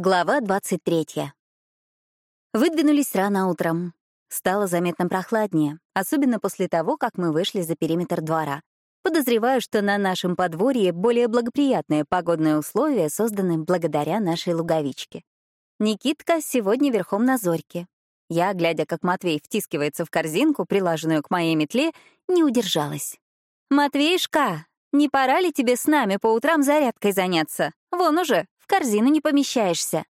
Глава 23. Выдвинулись рано утром. Стало заметно прохладнее, особенно после того, как мы вышли за периметр двора. Подозреваю, что на нашем подворье более благоприятные погодные условия созданы благодаря нашей луговичке. Никитка сегодня верхом на зорьке. Я, глядя, как Матвей втискивается в корзинку, прилаженную к моей метле, не удержалась. «Матвеюшка, не пора ли тебе с нами по утрам зарядкой заняться? Вон уже, корзину не помещаешься.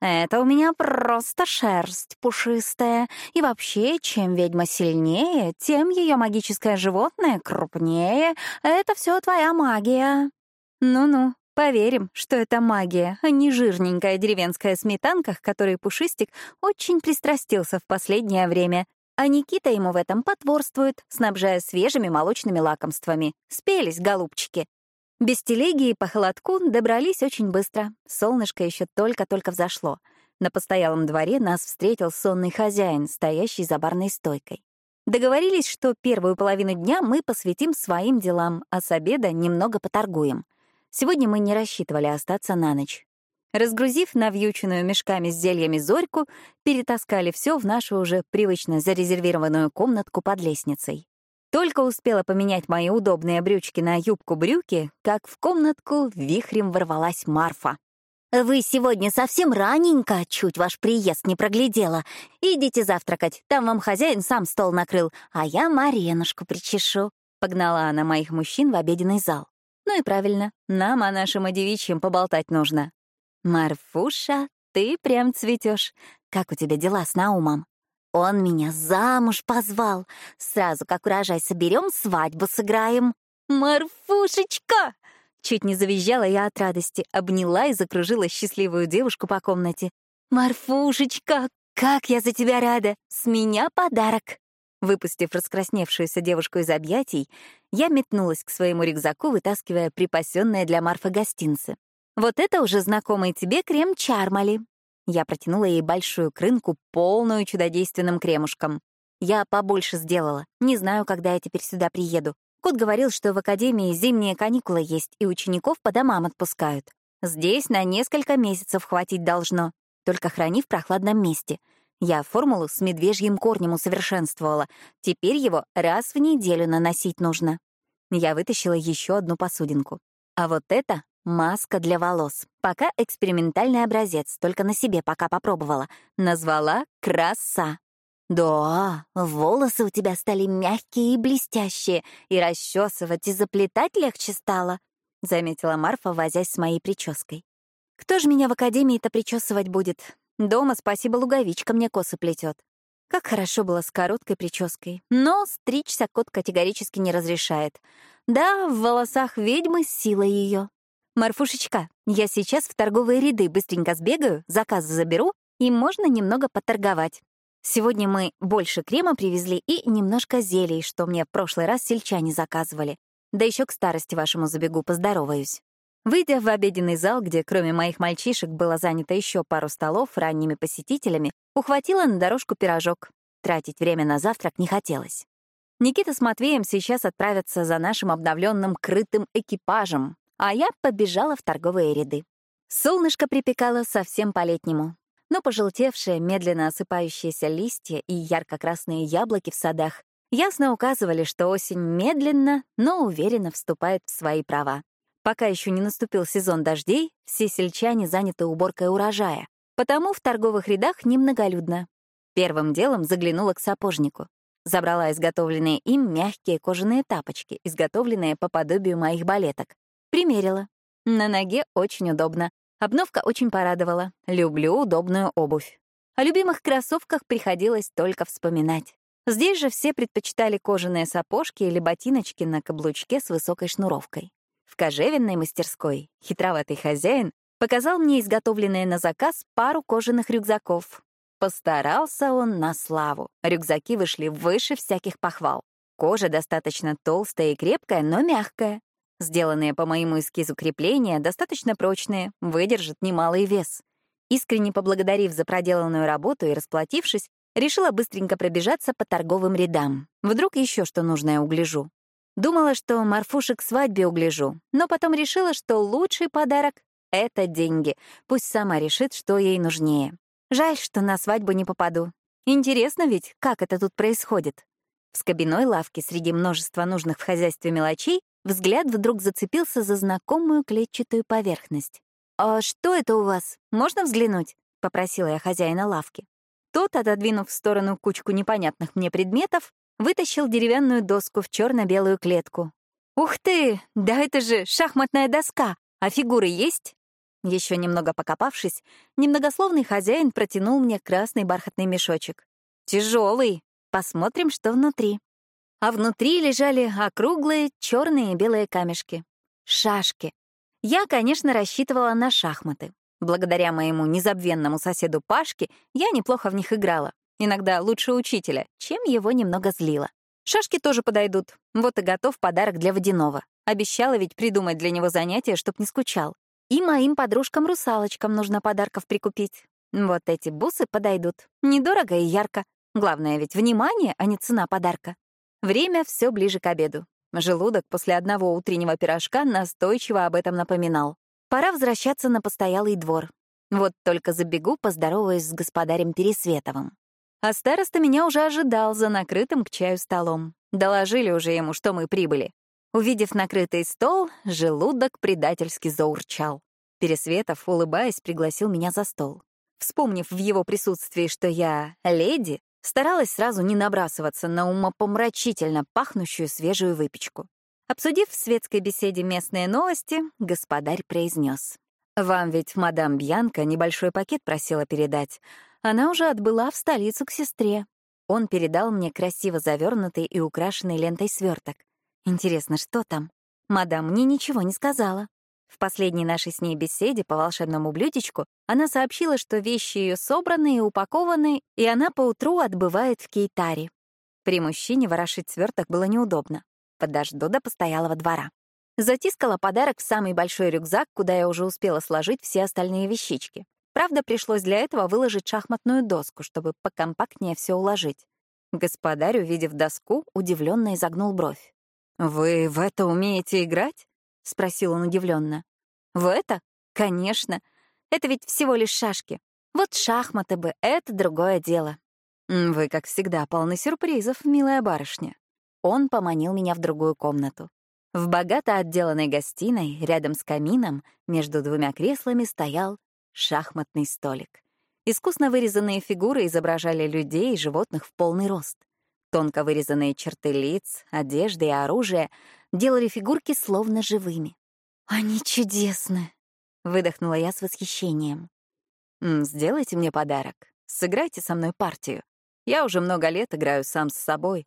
Это у меня просто шерсть пушистая. И вообще, чем ведьма сильнее, тем ее магическое животное крупнее. Это все твоя магия. Ну-ну, поверим, что это магия, а не жирненькая деревенская сметанка, к которой Пушистик очень пристрастился в последнее время. А Никита ему в этом потворствует, снабжая свежими молочными лакомствами. Спелись, голубчики. Без телеги и по холодку добрались очень быстро. Солнышко еще только-только взошло. На постоялом дворе нас встретил сонный хозяин, стоящий за барной стойкой. Договорились, что первую половину дня мы посвятим своим делам, а с обеда немного поторгуем. Сегодня мы не рассчитывали остаться на ночь. Разгрузив навьюченную мешками с зельями зорьку, перетаскали все в нашу уже привычно зарезервированную комнатку под лестницей. Только успела поменять мои удобные брючки на юбку-брюки, как в комнатку вихрем ворвалась Марфа. «Вы сегодня совсем раненько, чуть ваш приезд не проглядела. Идите завтракать, там вам хозяин сам стол накрыл, а я Маренушку причешу». Погнала она моих мужчин в обеденный зал. Ну и правильно, нам о нашем о девичьем поболтать нужно. «Марфуша, ты прям цветешь. Как у тебя дела с Наумом?» Он меня замуж позвал. Сразу как урожай соберем, свадьбу сыграем. Марфушечка! Чуть не завизжала я от радости, обняла и закружила счастливую девушку по комнате. «Марфушечка, как я за тебя рада! С меня подарок!» Выпустив раскрасневшуюся девушку из объятий, я метнулась к своему рюкзаку, вытаскивая припасенное для Марфы гостинцы. «Вот это уже знакомый тебе крем Чармали. Я протянула ей большую крынку, полную чудодейственным кремушком. Я побольше сделала. Не знаю, когда я теперь сюда приеду. Кот говорил, что в академии зимние каникулы есть, и учеников по домам отпускают. Здесь на несколько месяцев хватить должно, только храни в прохладном месте. Я формулу с медвежьим корнем усовершенствовала. Теперь его раз в неделю наносить нужно. Я вытащила еще одну посудинку. А вот это Маска для волос. Пока экспериментальный образец, только на себе пока попробовала. Назвала «Краса». «Да, волосы у тебя стали мягкие и блестящие, и расчесывать и заплетать легче стало», — заметила Марфа, возясь с моей прической. «Кто же меня в академии-то причесывать будет? Дома, спасибо, луговичка мне косы плетет. Как хорошо было с короткой прической. Но стричься кот категорически не разрешает. Да, в волосах ведьмы сила ее. «Марфушечка, я сейчас в торговые ряды быстренько сбегаю, заказ заберу, и можно немного поторговать. Сегодня мы больше крема привезли и немножко зелий, что мне в прошлый раз сельчане заказывали. Да еще к старости вашему забегу, поздороваюсь». Выйдя в обеденный зал, где кроме моих мальчишек было занято еще пару столов ранними посетителями, ухватила на дорожку пирожок. Тратить время на завтрак не хотелось. Никита с Матвеем сейчас отправятся за нашим обновленным крытым экипажем, а я побежала в торговые ряды. Солнышко припекало совсем по-летнему, но пожелтевшие, медленно осыпающиеся листья и ярко-красные яблоки в садах ясно указывали, что осень медленно, но уверенно вступает в свои права. Пока еще не наступил сезон дождей, все сельчане заняты уборкой урожая, потому в торговых рядах немноголюдно. Первым делом заглянула к сапожнику. Забрала изготовленные им мягкие кожаные тапочки, изготовленные по подобию моих балеток. Примерила. На ноге очень удобно. Обновка очень порадовала. Люблю удобную обувь. О любимых кроссовках приходилось только вспоминать. Здесь же все предпочитали кожаные сапожки или ботиночки на каблучке с высокой шнуровкой. В кожевенной мастерской хитроватый хозяин показал мне изготовленные на заказ пару кожаных рюкзаков. Постарался он на славу. Рюкзаки вышли выше всяких похвал. Кожа достаточно толстая и крепкая, но мягкая. Сделанные по моему эскизу крепления достаточно прочные, выдержат немалый вес. Искренне поблагодарив за проделанную работу и расплатившись, решила быстренько пробежаться по торговым рядам. Вдруг еще что нужное угляжу. Думала, что Марфушек к свадьбе угляжу, но потом решила, что лучший подарок — это деньги. Пусть сама решит, что ей нужнее. Жаль, что на свадьбу не попаду. Интересно ведь, как это тут происходит. В скобяной лавке среди множества нужных в хозяйстве мелочей взгляд вдруг зацепился за знакомую клетчатую поверхность. «А что это у вас? Можно взглянуть?» — попросила я хозяина лавки. Тот, отодвинув в сторону кучку непонятных мне предметов, вытащил деревянную доску в черно-белую клетку. «Ух ты! Да это же шахматная доска! А фигуры есть?» Еще немного покопавшись, немногословный хозяин протянул мне красный бархатный мешочек. Тяжелый. Посмотрим, что внутри. А внутри лежали округлые черные и белые камешки. Шашки. Я, конечно, рассчитывала на шахматы. Благодаря моему незабвенному соседу Пашке я неплохо в них играла. Иногда лучше учителя, чем его немного злило. Шашки тоже подойдут. Вот и готов подарок для водяного. Обещала ведь придумать для него занятие, чтоб не скучал. И моим подружкам-русалочкам нужно подарков прикупить. Вот эти бусы подойдут. Недорого и ярко. Главное ведь внимание, а не цена подарка. Время все ближе к обеду. Желудок после одного утреннего пирожка настойчиво об этом напоминал. Пора возвращаться на постоялый двор. Вот только забегу, поздороваюсь с господарем Пересветовым. А староста меня уже ожидал за накрытым к чаю столом. Доложили уже ему, что мы прибыли. Увидев накрытый стол, желудок предательски заурчал. Пересветов, улыбаясь, пригласил меня за стол. Вспомнив в его присутствии, что я леди, старалась сразу не набрасываться на умопомрачительно пахнущую свежую выпечку. Обсудив в светской беседе местные новости, господарь произнес. «Вам ведь мадам Бьянка небольшой пакет просила передать. Она уже отбыла в столицу к сестре. Он передал мне красиво завернутый и украшенный лентой сверток. Интересно, что там? Мадам мне ничего не сказала. В последней нашей с ней беседе по волшебному блюдечку она сообщила, что вещи ее собраны и упакованы, и она поутру отбывает в Кейтаре. При мужчине ворошить сверток было неудобно. Подожду до постоялого двора. Затискала подарок в самый большой рюкзак, куда я уже успела сложить все остальные вещички. Правда, пришлось для этого выложить шахматную доску, чтобы покомпактнее все уложить. Господарь, увидев доску, удивленно изогнул бровь. «Вы в это умеете играть?» — спросил он удивленно. «В это? Конечно. Это ведь всего лишь шашки. Вот шахматы бы — это другое дело». «Вы, как всегда, полны сюрпризов, милая барышня», он поманил меня в другую комнату. В богато отделанной гостиной, рядом с камином, между двумя креслами стоял шахматный столик. Искусно вырезанные фигуры изображали людей и животных в полный рост. Тонко вырезанные черты лиц, одежды и оружия делали фигурки словно живыми. «Они чудесны!» — выдохнула я с восхищением. «Сделайте мне подарок. Сыграйте со мной партию. Я уже много лет играю сам с собой,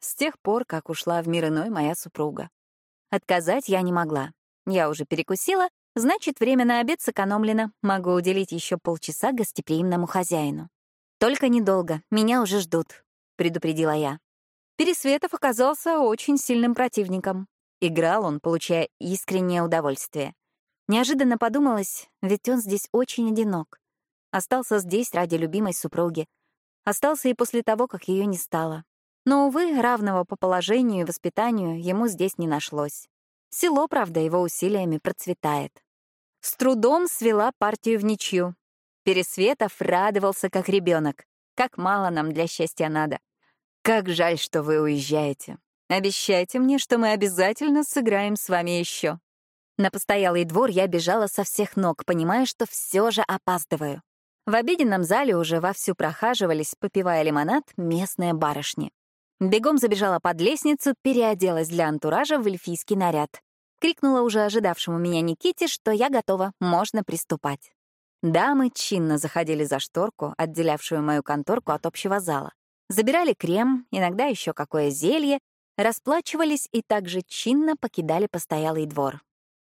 с тех пор, как ушла в мир иной моя супруга. Отказать я не могла. Я уже перекусила, значит, время на обед сэкономлено, могу уделить еще полчаса гостеприимному хозяину. «Только недолго, меня уже ждут», — предупредила я. Пересветов оказался очень сильным противником. Играл он, получая искреннее удовольствие. Неожиданно подумалось, ведь он здесь очень одинок. Остался здесь ради любимой супруги. Остался и после того, как ее не стало. Но, увы, равного по положению и воспитанию ему здесь не нашлось. Село, правда, его усилиями процветает. С трудом свела партию в ничью. Пересветов радовался, как ребенок. Как мало нам для счастья надо. Как жаль, что вы уезжаете. Обещайте мне, что мы обязательно сыграем с вами еще. На постоялый двор я бежала со всех ног, понимая, что все же опаздываю. В обеденном зале уже вовсю прохаживались, попивая лимонад, местные барышни. Бегом забежала под лестницу, переоделась для антуража в эльфийский наряд. Крикнула уже ожидавшему меня Никите, что я готова, можно приступать. Дамы чинно заходили за шторку, отделявшую мою конторку от общего зала. Забирали крем, иногда еще какое зелье, расплачивались и также чинно покидали постоялый двор.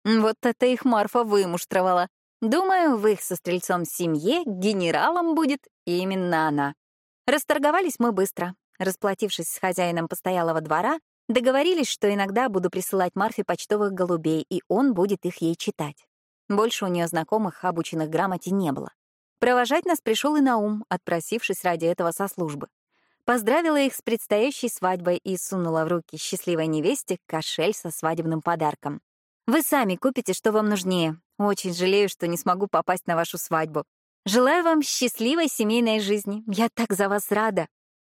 Вот это их Марфа вымуштровала. Думаю, в их со стрельцом семье генералом будет именно она. Расторговались мы быстро. Расплатившись с хозяином постоялого двора, договорились, что иногда буду присылать Марфе почтовых голубей, и он будет их ей читать. Больше у нее знакомых, обученных грамоте, не было. Провожать нас пришел и Наум, отпросившись ради этого со службы. Поздравила их с предстоящей свадьбой и сунула в руки счастливой невесте кошель со свадебным подарком. «Вы сами купите, что вам нужнее. Очень жалею, что не смогу попасть на вашу свадьбу. Желаю вам счастливой семейной жизни. Я так за вас рада.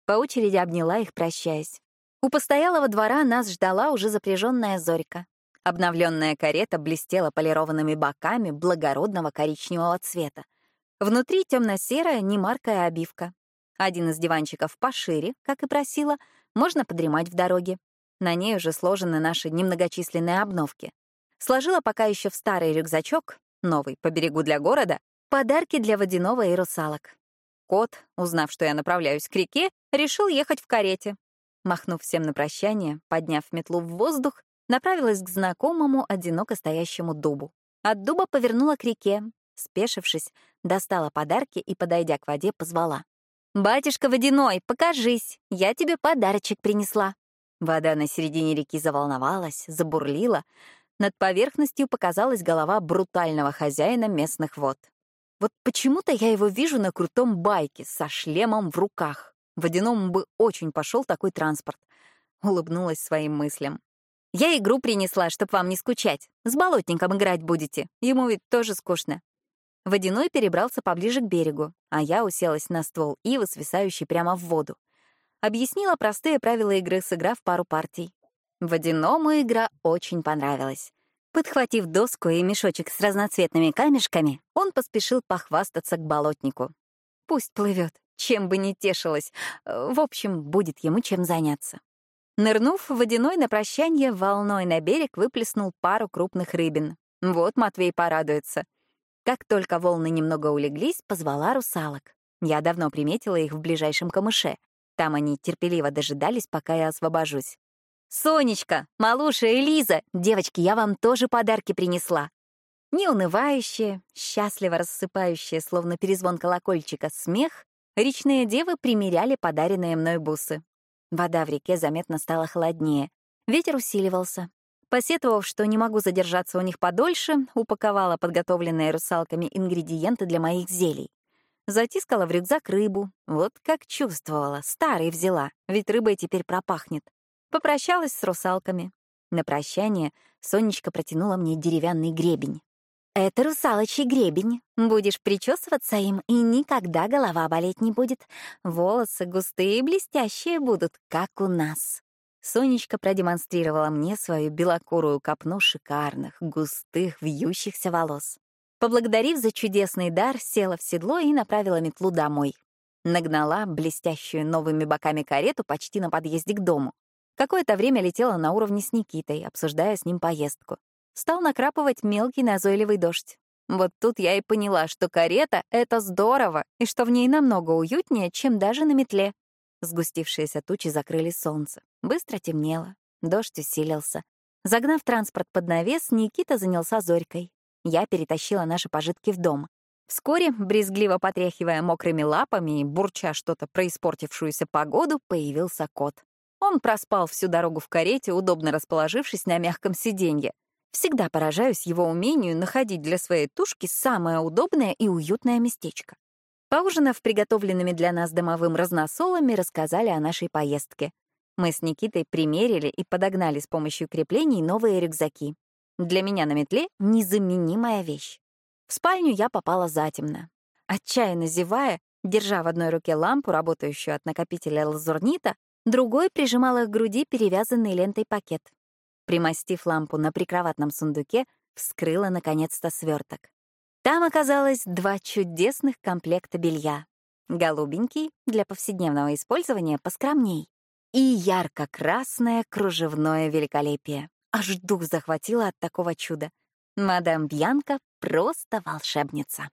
По очереди обняла их, прощаясь. У постоялого двора нас ждала уже запряженная Зорька. Обновленная карета блестела полированными боками благородного коричневого цвета. Внутри темно-серая, немаркая обивка. Один из диванчиков пошире, как и просила, можно подремать в дороге. На ней уже сложены наши немногочисленные обновки. Сложила пока еще в старый рюкзачок, новый, по берегу для города, подарки для водяного и русалок. Кот, узнав, что я направляюсь к реке, решил ехать в карете. Махнув всем на прощание, подняв метлу в воздух, направилась к знакомому, одиноко стоящему дубу. От дуба повернула к реке, спешившись, достала подарки и, подойдя к воде, позвала. «Батюшка Водяной, покажись, я тебе подарочек принесла». Вода на середине реки заволновалась, забурлила. Над поверхностью показалась голова брутального хозяина местных вод. Вот почему-то я его вижу на крутом байке со шлемом в руках. Водяному бы очень пошел такой транспорт. Улыбнулась своим мыслям. Я игру принесла, чтоб вам не скучать. С болотником играть будете. Ему ведь тоже скучно. Водяной перебрался поближе к берегу, а я уселась на ствол ивы, свисающий прямо в воду. Объяснила простые правила игры, сыграв пару партий. Водяному игра очень понравилась. Подхватив доску и мешочек с разноцветными камешками, он поспешил похвастаться к болотнику. Пусть плывет, чем бы ни тешилась. В общем, будет ему чем заняться. Нырнув, водяной на прощание волной на берег выплеснул пару крупных рыбин. Вот Матвей порадуется. Как только волны немного улеглись, позвала русалок. Я давно приметила их в ближайшем камыше. Там они терпеливо дожидались, пока я освобожусь. «Сонечка, Малуша и Лиза, девочки, я вам тоже подарки принесла». Неунывающие, счастливо рассыпающие, словно перезвон колокольчика, смех, речные девы примеряли подаренные мной бусы. Вода в реке заметно стала холоднее. Ветер усиливался. Посетовав, что не могу задержаться у них подольше, упаковала подготовленные русалками ингредиенты для моих зелий. Затискала в рюкзак рыбу. Вот как чувствовала. Старый взяла, ведь рыбой теперь пропахнет. Попрощалась с русалками. На прощание Сонечка протянула мне деревянный гребень. «Это русалочий гребень. Будешь причесываться им, и никогда голова болеть не будет. Волосы густые и блестящие будут, как у нас». Сонечка продемонстрировала мне свою белокурую копну шикарных, густых, вьющихся волос. Поблагодарив за чудесный дар, села в седло и направила метлу домой. Нагнала блестящую новыми боками карету почти на подъезде к дому. Какое-то время летела на уровне с Никитой, обсуждая с ним поездку. Стал накрапывать мелкий назойливый дождь. Вот тут я и поняла, что карета — это здорово, и что в ней намного уютнее, чем даже на метле. Сгустившиеся тучи закрыли солнце. Быстро темнело. Дождь усилился. Загнав транспорт под навес, Никита занялся Зорькой. Я перетащила наши пожитки в дом. Вскоре, брезгливо потряхивая мокрыми лапами и бурча что-то про испортившуюся погоду, появился кот. Он проспал всю дорогу в карете, удобно расположившись на мягком сиденье. Всегда поражаюсь его умению находить для своей тушки самое удобное и уютное местечко. Поужинав приготовленными для нас домовым разносолами, рассказали о нашей поездке. Мы с Никитой примерили и подогнали с помощью креплений новые рюкзаки. Для меня на метле — незаменимая вещь. В спальню я попала затемно. Отчаянно зевая, держа в одной руке лампу, работающую от накопителя лазурнита, другой прижимала к груди перевязанный лентой пакет. Примостив лампу на прикроватном сундуке, вскрыла наконец-то сверток. Там оказалось два чудесных комплекта белья. Голубенький для повседневного использования поскромней и ярко-красное кружевное великолепие. Аж дух захватило от такого чуда. Мадам Бьянка просто волшебница.